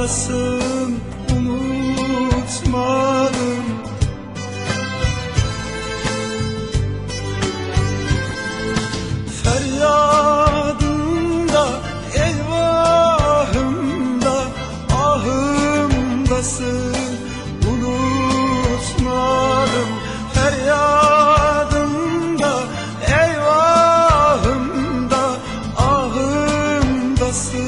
olasın unutmadım. Feryadımda, eyvahımda, ahımdasın. Unutmadım. Feryadımda, eyvahımda, ahımdasın.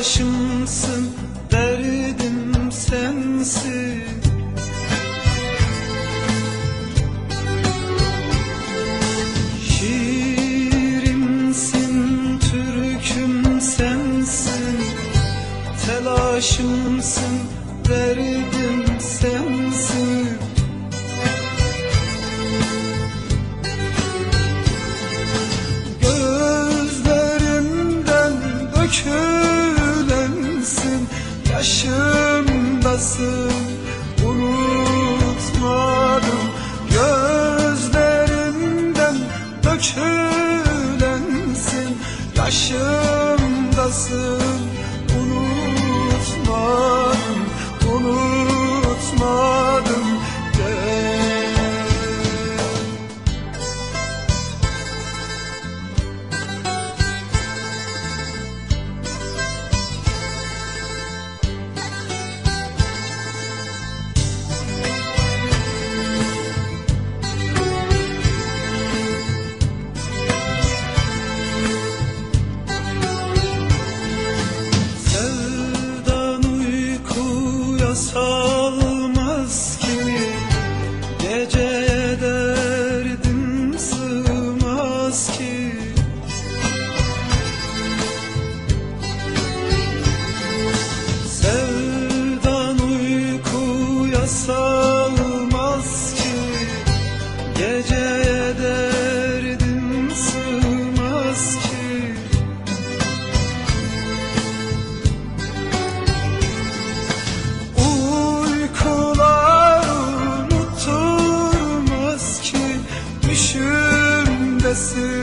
başımsın derdim sensin. nefes ki. Geceye derdim sığmaz ki. Uykular unutulmaz ki. Düşümdesin